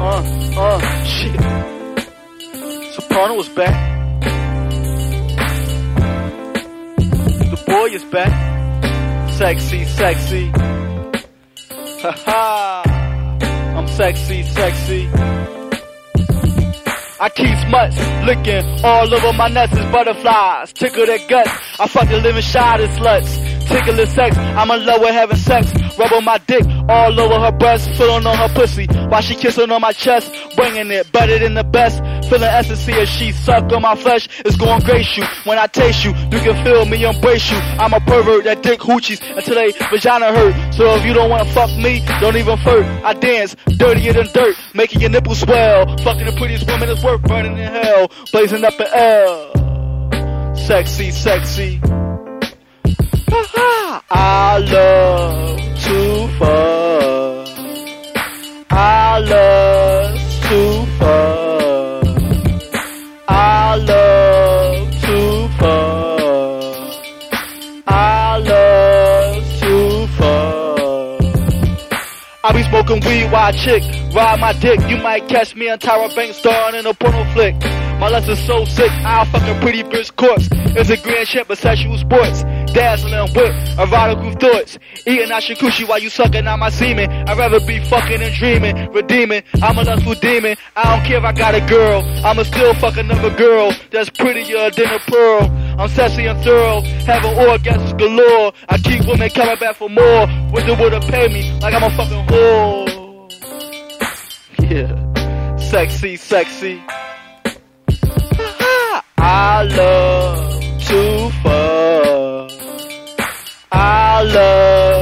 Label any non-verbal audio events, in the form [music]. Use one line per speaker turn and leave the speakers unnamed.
Uh, uh, shit. Soprano is back. The boy is back. Sexy, sexy. Ha ha. I'm sexy, sexy. I keep smuts licking all over my nuts as butterflies. Tickle their guts. I fuck the living shy of sluts. Tickle the sex. I'm in love with having sex. Rub on my dick all over her breast, feeling on her pussy while she kissing on my chest, bringing it better than the best. Feeling ecstasy as she suck on my flesh. It's gonna grace you when I taste you. You can feel me embrace you. I'm a pervert that dick hoochies until they vagina hurt. So if you don't wanna fuck me, don't even flirt. I dance dirtier than dirt, making your nipples swell. Fucking the prettiest woman is worth burning in hell, blazing up an L. Sexy, sexy. I love smoking weed while a chick ride my dick. You might catch me on Tyra Banks starring in a porno flick. My lust is so sick, I'll fuck a pretty bitch corpse. It's a grand champ of sexual sports. Dazzling with erotical thoughts. Eating out your while you sucking out my semen. I'd rather be fucking and dreaming, redeeming. I'm a lustful demon. I don't care if I got a girl. I'ma still fuck another girl that's prettier than a pearl. I'm sexy and thorough, having orgasms galore. I keep women coming back for more. Wish they would've paid me like I'm a fucking whore. [laughs] Yeah, sexy, sexy. [laughs] I love to fuck. I love